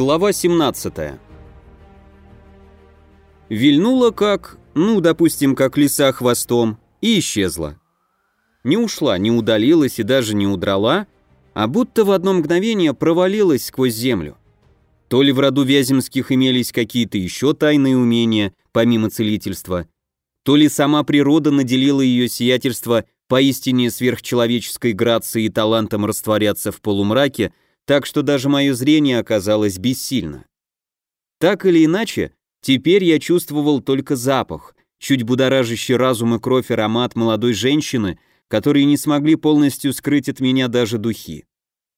Глава 17. Вильнула как, ну, допустим, как лиса хвостом, и исчезла. Не ушла, не удалилась и даже не удрала, а будто в одно мгновение провалилась сквозь землю. То ли в роду Вяземских имелись какие-то еще тайные умения, помимо целительства, то ли сама природа наделила ее сиятельство поистине сверхчеловеческой грацией и талантом растворяться в полумраке, так что даже мое зрение оказалось бессильно. Так или иначе, теперь я чувствовал только запах, чуть будоражащий разум и кровь аромат молодой женщины, которые не смогли полностью скрыть от меня даже духи.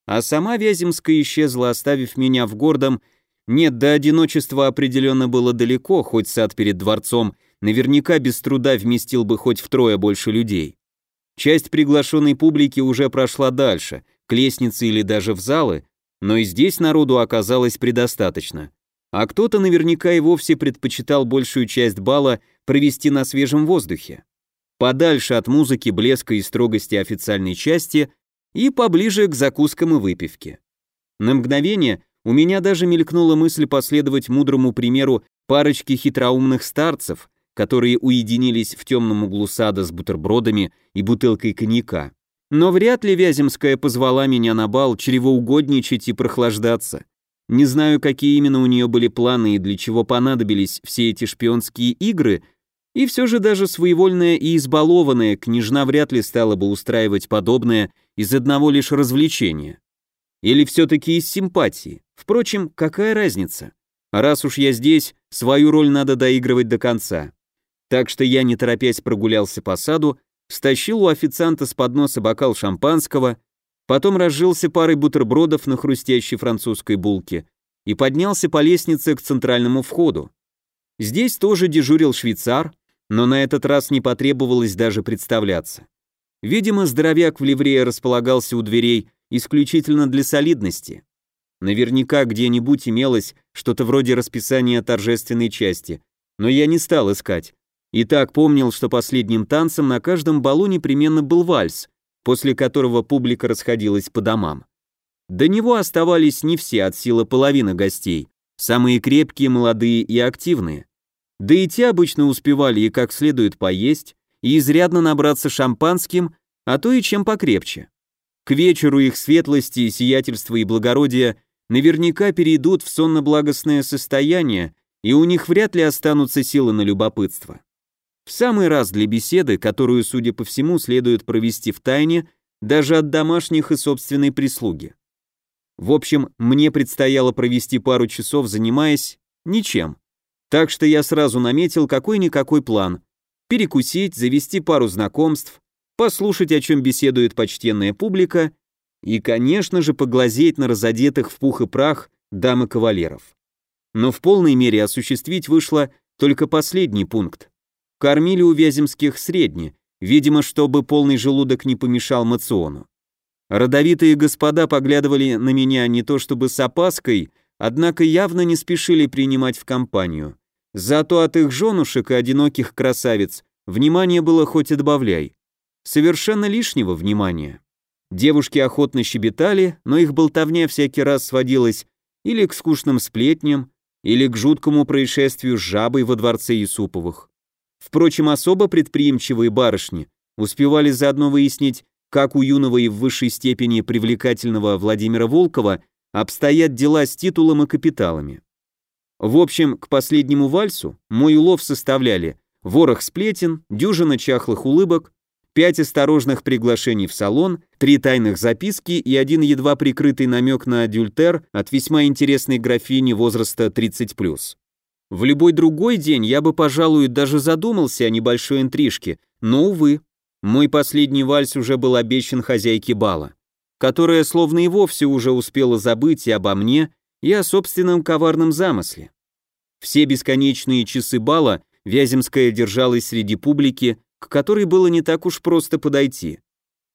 А сама Вяземская исчезла, оставив меня в гордом, нет, до одиночества определенно было далеко, хоть сад перед дворцом наверняка без труда вместил бы хоть втрое больше людей. Часть приглашенной публики уже прошла дальше, к лестнице или даже в залы, но и здесь народу оказалось предостаточно. А кто-то наверняка и вовсе предпочитал большую часть бала провести на свежем воздухе. Подальше от музыки, блеска и строгости официальной части и поближе к закускам и выпивке. На мгновение у меня даже мелькнула мысль последовать мудрому примеру парочки хитроумных старцев, которые уединились в темном углу сада с бутербродами и бутылкой коньяка. Но вряд ли Вяземская позвала меня на бал чревоугодничать и прохлаждаться. Не знаю, какие именно у нее были планы и для чего понадобились все эти шпионские игры, и все же даже своевольная и избалованная княжна вряд ли стала бы устраивать подобное из одного лишь развлечения. Или все-таки из симпатии. Впрочем, какая разница? Раз уж я здесь, свою роль надо доигрывать до конца. Так что я, не торопясь, прогулялся по саду, стащил у официанта с подноса бокал шампанского, потом разжился парой бутербродов на хрустящей французской булке и поднялся по лестнице к центральному входу. Здесь тоже дежурил швейцар, но на этот раз не потребовалось даже представляться. Видимо, здоровяк в ливрее располагался у дверей исключительно для солидности. Наверняка где-нибудь имелось что-то вроде расписания торжественной части, но я не стал искать. И так помнил, что последним танцем на каждом балу непременно был вальс, после которого публика расходилась по домам. До него оставались не все от силы половины гостей, самые крепкие, молодые и активные. Да и те обычно успевали и как следует поесть, и изрядно набраться шампанским, а то и чем покрепче. К вечеру их светлости, сиятельства и благородия наверняка перейдут в сонно-благостное состояние, и у них вряд ли останутся силы на любопытство. В самый раз для беседы, которую, судя по всему, следует провести в тайне, даже от домашних и собственной прислуги. В общем, мне предстояло провести пару часов, занимаясь ничем. Так что я сразу наметил какой-никакой план. Перекусить, завести пару знакомств, послушать, о чем беседует почтенная публика и, конечно же, поглазеть на разодетых в пух и прах дам и кавалеров. Но в полной мере осуществить вышло только последний пункт. Кормили у Вяземских средне, видимо, чтобы полный желудок не помешал мациону. Родовитые господа поглядывали на меня не то чтобы с опаской, однако явно не спешили принимать в компанию. Зато от их женушек и одиноких красавиц внимание было хоть и добавляй. Совершенно лишнего внимания. Девушки охотно щебетали, но их болтовня всякий раз сводилась или к скучным сплетням, или к жуткому происшествию с жабой во дворце Юсуповых. Впрочем, особо предприимчивые барышни успевали заодно выяснить, как у юного и в высшей степени привлекательного Владимира Волкова обстоят дела с титулом и капиталами. В общем, к последнему вальсу мой улов составляли ворох сплетен, дюжина чахлых улыбок, пять осторожных приглашений в салон, три тайных записки и один едва прикрытый намек на адюльтер от весьма интересной графини возраста 30+. В любой другой день я бы, пожалуй, даже задумался о небольшой интрижке, но, увы, мой последний вальс уже был обещан хозяйке бала, которая словно и вовсе уже успела забыть и обо мне, и о собственном коварном замысле. Все бесконечные часы бала Вяземская держалась среди публики, к которой было не так уж просто подойти.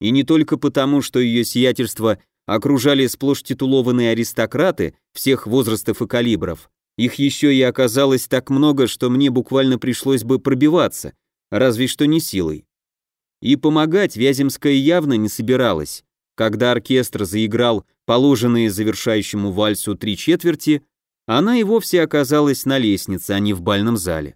И не только потому, что ее сиятельство окружали сплошь титулованные аристократы всех возрастов и калибров, их еще и оказалось так много, что мне буквально пришлось бы пробиваться, разве что не силой. И помогать Вяземская явно не собиралась. Когда оркестр заиграл положенные завершающему вальсу три четверти, она и вовсе оказалась на лестнице, а не в бальном зале.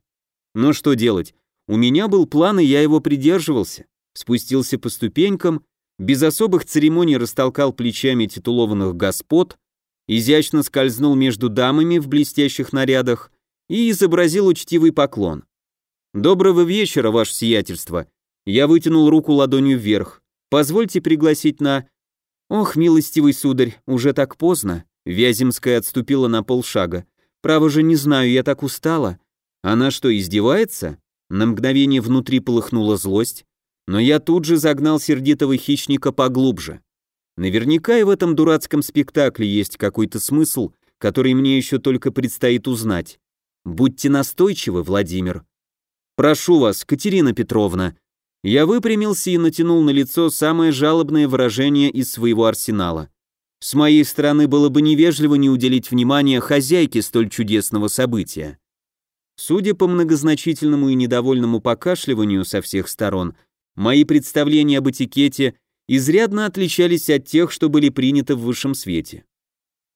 Но что делать? У меня был план, и я его придерживался. Спустился по ступенькам, без особых церемоний растолкал плечами титулованных господ, изящно скользнул между дамами в блестящих нарядах и изобразил учтивый поклон. «Доброго вечера, ваше сиятельство!» Я вытянул руку ладонью вверх. «Позвольте пригласить на...» «Ох, милостивый сударь, уже так поздно!» Вяземская отступила на полшага. «Право же не знаю, я так устала». «Она что, издевается?» На мгновение внутри полыхнула злость, но я тут же загнал сердитого хищника поглубже. Наверняка и в этом дурацком спектакле есть какой-то смысл, который мне еще только предстоит узнать. Будьте настойчивы, Владимир. Прошу вас, Катерина Петровна. Я выпрямился и натянул на лицо самое жалобное выражение из своего арсенала. С моей стороны было бы невежливо не уделить внимания хозяйке столь чудесного события. Судя по многозначительному и недовольному покашливанию со всех сторон, мои представления об этикете изрядно отличались от тех, что были приняты в высшем свете.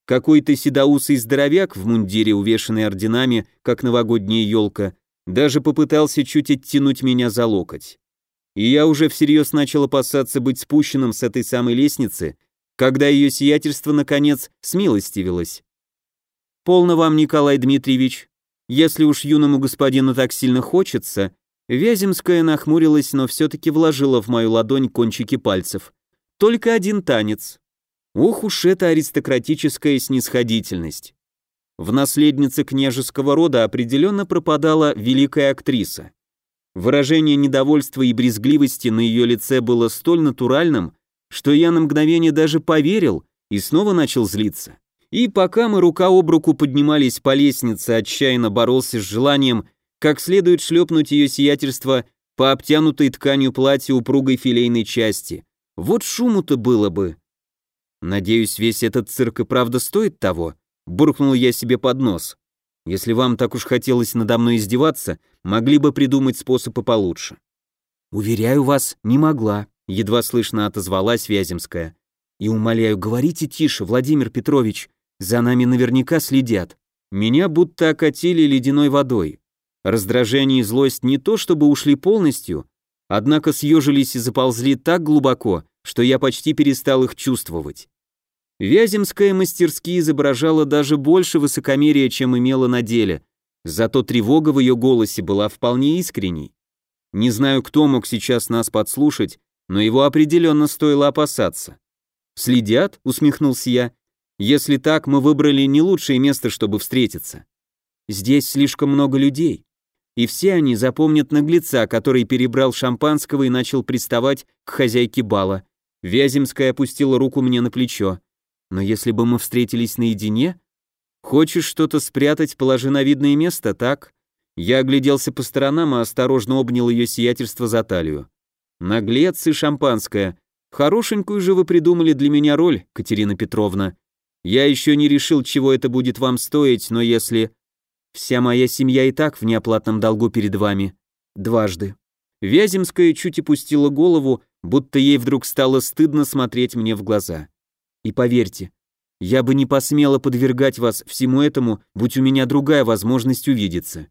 Какой-то седоусый здоровяк в мундире, увешанный орденами, как новогодняя елка, даже попытался чуть оттянуть меня за локоть. И я уже всерьез начал опасаться быть спущенным с этой самой лестницы, когда ее сиятельство, наконец, смилостивилось. «Полно вам, Николай Дмитриевич. Если уж юному господину так сильно хочется...» Вяземская нахмурилась, но все-таки вложила в мою ладонь кончики пальцев. «Только один танец». Ох уж эта аристократическая снисходительность. В наследнице княжеского рода определенно пропадала великая актриса. Выражение недовольства и брезгливости на ее лице было столь натуральным, что я на мгновение даже поверил и снова начал злиться. И пока мы рука об руку поднимались по лестнице, отчаянно боролся с желанием как следует шлепнуть ее сиятельство по обтянутой тканью платья упругой филейной части. Вот шуму-то было бы. Надеюсь, весь этот цирк и правда стоит того, буркнул я себе под нос. Если вам так уж хотелось надо мной издеваться, могли бы придумать способы получше. Уверяю вас, не могла, едва слышно отозвалась Вяземская. И умоляю, говорите тише, Владимир Петрович, за нами наверняка следят. Меня будто окатили ледяной водой. Раздражение и злость не то чтобы ушли полностью, однако съежились и заползли так глубоко, что я почти перестал их чувствовать. Вяземская мастерски изображала даже больше высокомерия, чем имела на деле, зато тревога в ее голосе была вполне искренней. Не знаю, кто мог сейчас нас подслушать, но его определенно стоило опасаться. «Следят?» — усмехнулся я. «Если так, мы выбрали не лучшее место, чтобы встретиться. Здесь слишком много людей, и все они запомнят наглеца, который перебрал шампанского и начал приставать к хозяйке бала. Вяземская опустила руку мне на плечо. Но если бы мы встретились наедине... Хочешь что-то спрятать, положи на видное место, так? Я огляделся по сторонам и осторожно обнял ее сиятельство за талию. Наглец и шампанское. Хорошенькую же вы придумали для меня роль, Катерина Петровна. Я еще не решил, чего это будет вам стоить, но если... Вся моя семья и так в неоплатном долгу перед вами. Дважды. Вяземская чуть опустила голову, будто ей вдруг стало стыдно смотреть мне в глаза. И поверьте, я бы не посмела подвергать вас всему этому, будь у меня другая возможность увидеться.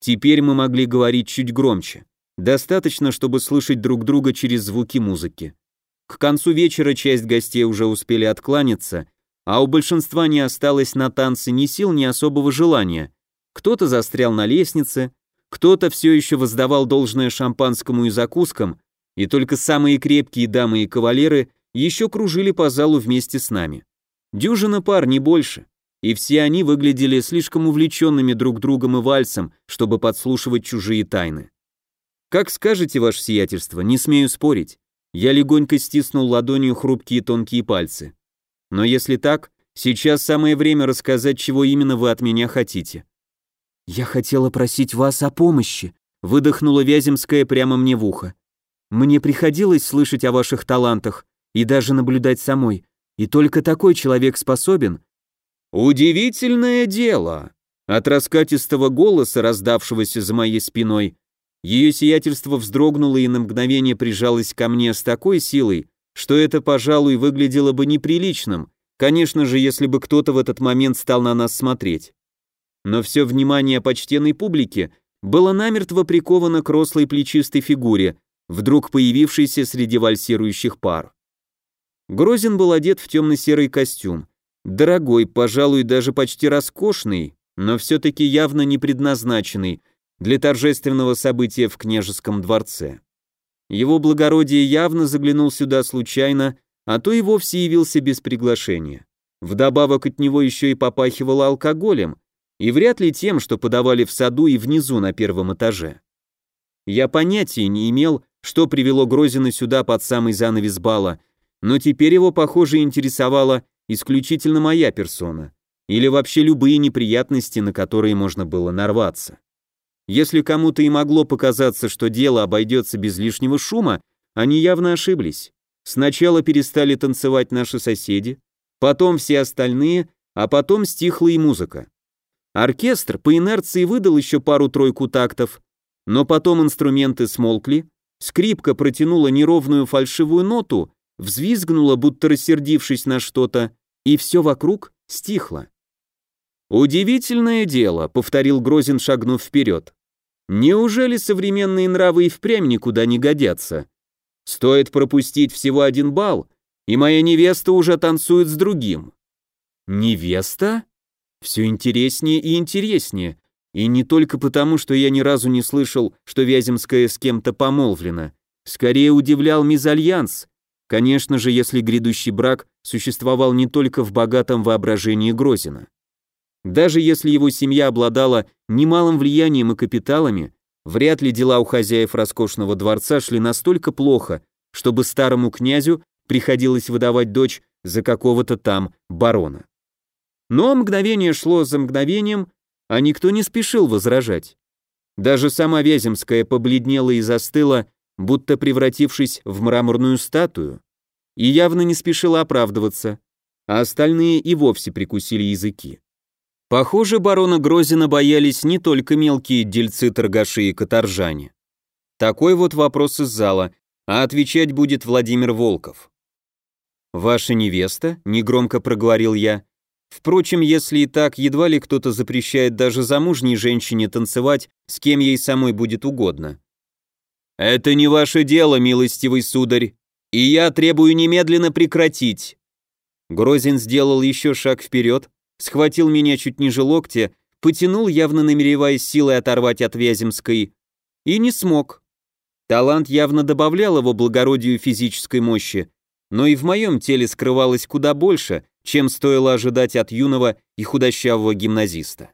Теперь мы могли говорить чуть громче. Достаточно, чтобы слышать друг друга через звуки музыки. К концу вечера часть гостей уже успели откланяться, а у большинства не осталось на танцы ни сил, ни особого желания. Кто-то застрял на лестнице, кто-то все еще воздавал должное шампанскому и закускам, и только самые крепкие дамы и кавалеры еще кружили по залу вместе с нами. Дюжина пар, не больше. И все они выглядели слишком увлеченными друг другом и вальсом, чтобы подслушивать чужие тайны. «Как скажете, ваше сиятельство, не смею спорить». Я легонько стиснул ладонью хрупкие тонкие пальцы. «Но если так, сейчас самое время рассказать, чего именно вы от меня хотите». «Я хотела просить вас о помощи», — выдохнула Вяземская прямо мне в ухо. «Мне приходилось слышать о ваших талантах и даже наблюдать самой, и только такой человек способен...» «Удивительное дело!» От раскатистого голоса, раздавшегося за моей спиной, ее сиятельство вздрогнуло и на мгновение прижалось ко мне с такой силой, что это, пожалуй, выглядело бы неприличным, конечно же, если бы кто-то в этот момент стал на нас смотреть. Но все внимание почтенной публики было намертво приковано к рослой плечистой фигуре, вдруг появившейся среди вальсирующих пар. Грозин был одет в темно-серый костюм, дорогой, пожалуй, даже почти роскошный, но все-таки явно не предназначенный для торжественного события в княжеском дворце. Его благородие явно заглянул сюда случайно, а то и вовсе явился без приглашения. Вдобавок от него еще и попахивало алкоголем, и вряд ли тем, что подавали в саду и внизу на первом этаже. Я понятия не имел, что привело Грозина сюда под самый занавес бала, но теперь его, похоже, интересовала исключительно моя персона, или вообще любые неприятности, на которые можно было нарваться. Если кому-то и могло показаться, что дело обойдется без лишнего шума, они явно ошиблись. Сначала перестали танцевать наши соседи, потом все остальные, а потом стихла и музыка. Оркестр по инерции выдал еще пару-тройку тактов, но потом инструменты смолкли, скрипка протянула неровную фальшивую ноту, взвизгнула, будто рассердившись на что-то, и все вокруг стихло. «Удивительное дело», — повторил Грозин, шагнув вперед. «Неужели современные нравы и впрямь никуда не годятся? Стоит пропустить всего один бал, и моя невеста уже танцует с другим». «Невеста?» Все интереснее и интереснее. И не только потому, что я ни разу не слышал, что Вяземская с кем-то помолвлена. Скорее удивлял мезальянс. Конечно же, если грядущий брак существовал не только в богатом воображении Грозина. Даже если его семья обладала немалым влиянием и капиталами, вряд ли дела у хозяев роскошного дворца шли настолько плохо, чтобы старому князю приходилось выдавать дочь за какого-то там барона. Но мгновение шло за мгновением, а никто не спешил возражать. Даже сама Вяземская побледнела и застыла, будто превратившись в мраморную статую, и явно не спешила оправдываться, а остальные и вовсе прикусили языки. Похоже, барона Грозина боялись не только мелкие дельцы-торгаши и каторжане. Такой вот вопрос из зала, а отвечать будет Владимир Волков. «Ваша невеста?» — негромко проговорил я. Впрочем, если и так, едва ли кто-то запрещает даже замужней женщине танцевать, с кем ей самой будет угодно. «Это не ваше дело, милостивый сударь, и я требую немедленно прекратить». Грозин сделал еще шаг вперед, схватил меня чуть ниже локтя, потянул, явно намереваясь силой оторвать от Вяземской, и не смог. Талант явно добавлял его благородию физической мощи, но и в моем теле скрывалось куда больше, чем стоило ожидать от юного и худощавого гимназиста.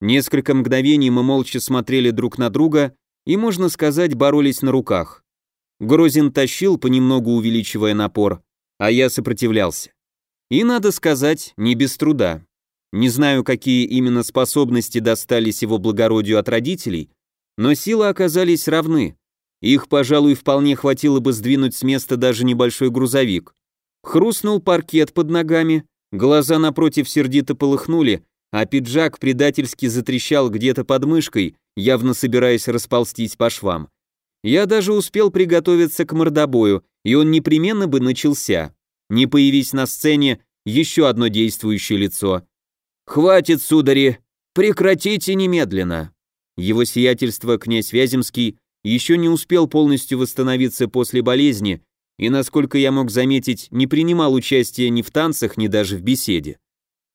Несколько мгновений мы молча смотрели друг на друга и, можно сказать, боролись на руках. Грозин тащил, понемногу увеличивая напор, а я сопротивлялся. И, надо сказать, не без труда. Не знаю, какие именно способности достались его благородию от родителей, но силы оказались равны, их, пожалуй, вполне хватило бы сдвинуть с места даже небольшой грузовик. Хрустнул паркет под ногами, глаза напротив сердито полыхнули, а пиджак предательски затрещал где-то под мышкой, явно собираясь расползтись по швам. Я даже успел приготовиться к мордобою, и он непременно бы начался. Не появись на сцене еще одно действующее лицо. «Хватит, судари! Прекратите немедленно!» Его сиятельство князь Вяземский еще не успел полностью восстановиться после болезни и, насколько я мог заметить, не принимал участия ни в танцах, ни даже в беседе.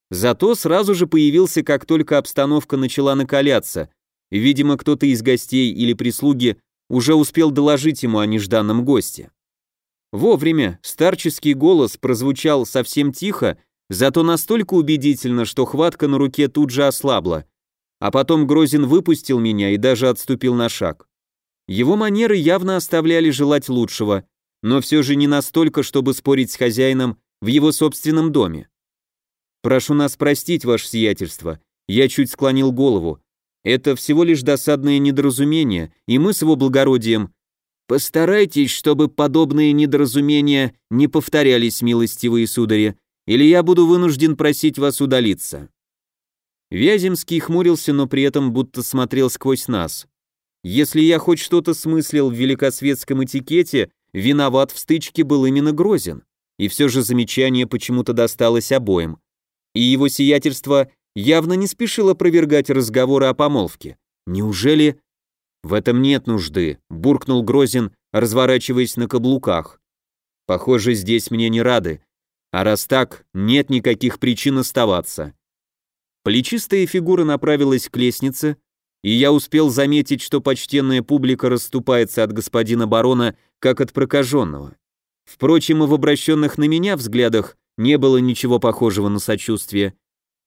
Зато сразу же появился, как только обстановка начала накаляться, видимо, кто-то из гостей или прислуги уже успел доложить ему о нежданном госте. Вовремя старческий голос прозвучал совсем тихо, зато настолько убедительно, что хватка на руке тут же ослабла, а потом Грозин выпустил меня и даже отступил на шаг. Его манеры явно оставляли желать лучшего, но все же не настолько, чтобы спорить с хозяином в его собственном доме. «Прошу нас простить, ваше сиятельство», я чуть склонил голову. «Это всего лишь досадное недоразумение, и мы с его благородием...» «Постарайтесь, чтобы подобные недоразумения не повторялись, милостивые судари, или я буду вынужден просить вас удалиться». Вяземский хмурился, но при этом будто смотрел сквозь нас. Если я хоть что-то смыслил в великосветском этикете, виноват в стычке был именно Грозин, и все же замечание почему-то досталось обоим. И его сиятельство явно не спешило опровергать разговоры о помолвке. Неужели... В этом нет нужды, буркнул Грозин, разворачиваясь на каблуках. Похоже, здесь мне не рады. А раз так, нет никаких причин оставаться. Плечистая фигура направилась к лестнице, и я успел заметить, что почтенная публика расступается от господина барона, как от прокаженного. Впрочем, и в обращенных на меня взглядах не было ничего похожего на сочувствие.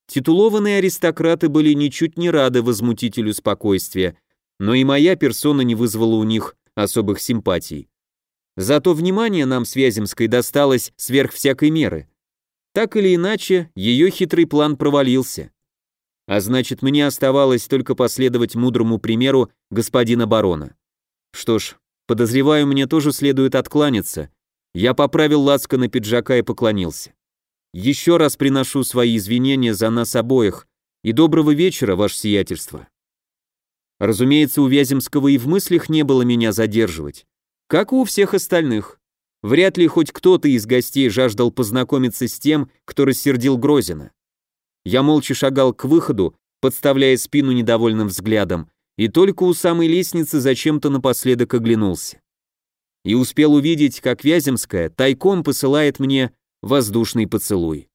Титулованные аристократы были ничуть не рады возмутителю спокойствия, но и моя персона не вызвала у них особых симпатий. Зато внимание нам с Вяземской досталось сверх всякой меры. Так или иначе, ее хитрый план провалился. А значит, мне оставалось только последовать мудрому примеру господина барона. Что ж, подозреваю, мне тоже следует откланяться. Я поправил лацко на пиджака и поклонился. Еще раз приношу свои извинения за нас обоих и доброго вечера, ваше сиятельство. Разумеется, у Вяземского и в мыслях не было меня задерживать, как и у всех остальных. Вряд ли хоть кто-то из гостей жаждал познакомиться с тем, кто рассердил Грозина. Я молча шагал к выходу, подставляя спину недовольным взглядом, и только у самой лестницы зачем-то напоследок оглянулся. И успел увидеть, как Вяземская тайком посылает мне воздушный поцелуй.